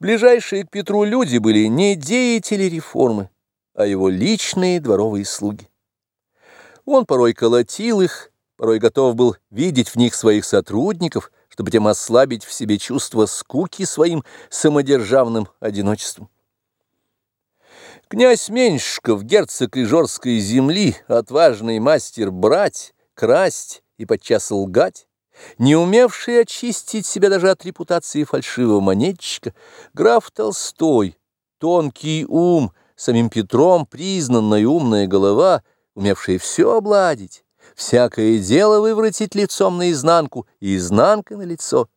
Ближайшие к Петру люди были не деятели реформы, а его личные дворовые слуги. Он порой колотил их, порой готов был видеть в них своих сотрудников, чтобы тем ослабить в себе чувство скуки своим самодержавным одиночеством. Князь Меньшиков, герцог Ижорской земли, отважный мастер брать, красть и подчас лгать, не умевший очистить себя даже от репутации фальшивого монетчика, граф Толстой, тонкий ум, самим Петром признанная умная голова, умевшая все обладить, всякое дело выворотить лицом наизнанку и изнанкой на лицо.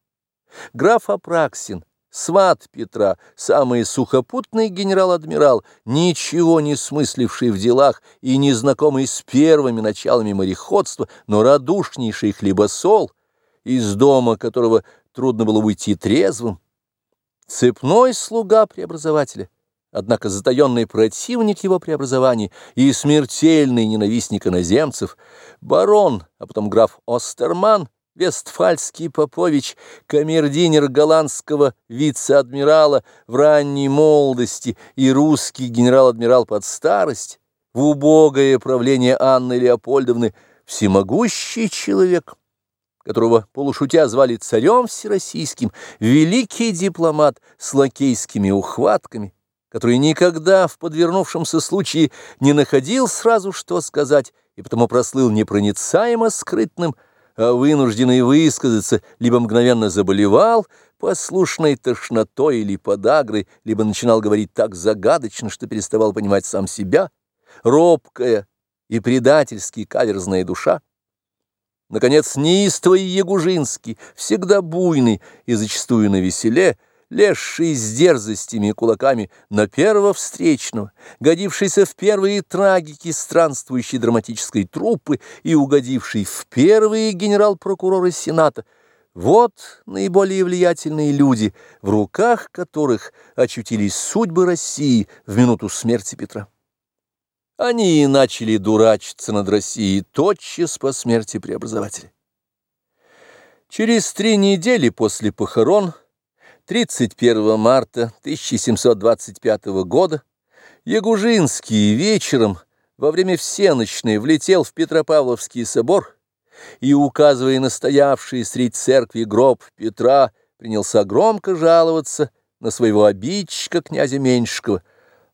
Граф Апраксин, сват Петра, самый сухопутный генерал-адмирал, ничего не смысливший в делах и незнакомый с первыми началами мореходства, но радушнейший хлебосол — из дома которого трудно было уйти трезвым, цепной слуга преобразователя, однако затаенный противник его преобразований и смертельный ненавистник иноземцев, барон, а потом граф Остерман, Вестфальский Попович, камердинер голландского вице-адмирала в ранней молодости и русский генерал-адмирал под старость, в убогое правление Анны Леопольдовны, всемогущий человек — которого полушутя звали царем всероссийским, великий дипломат с лакейскими ухватками, который никогда в подвернувшемся случае не находил сразу, что сказать, и потому прослыл непроницаемо скрытным, а вынужденный высказаться либо мгновенно заболевал послушной тошнотой или подагрой, либо начинал говорить так загадочно, что переставал понимать сам себя, робкая и предательски каверзная душа, Наконец, неистовый Ягужинский, всегда буйный и зачастую на веселе, лезший с дерзостями и кулаками на первого встречного, годившийся в первые трагики странствующей драматической труппы и угодивший в первые генерал-прокуроры Сената, вот наиболее влиятельные люди, в руках которых очутились судьбы России в минуту смерти Петра. Они и начали дурачиться над Россией тотчас по смерти преобразователя. Через три недели после похорон, 31 марта 1725 года, Ягужинский вечером во время всеночной влетел в Петропавловский собор и, указывая на стоявший средь церкви гроб Петра, принялся громко жаловаться на своего обидчика князя Меньшикова,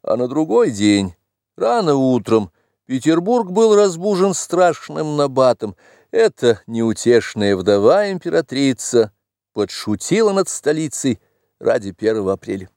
а на другой день Рано утром Петербург был разбужен страшным набатом. Эта неутешная вдова императрица подшутила над столицей ради 1 апреля.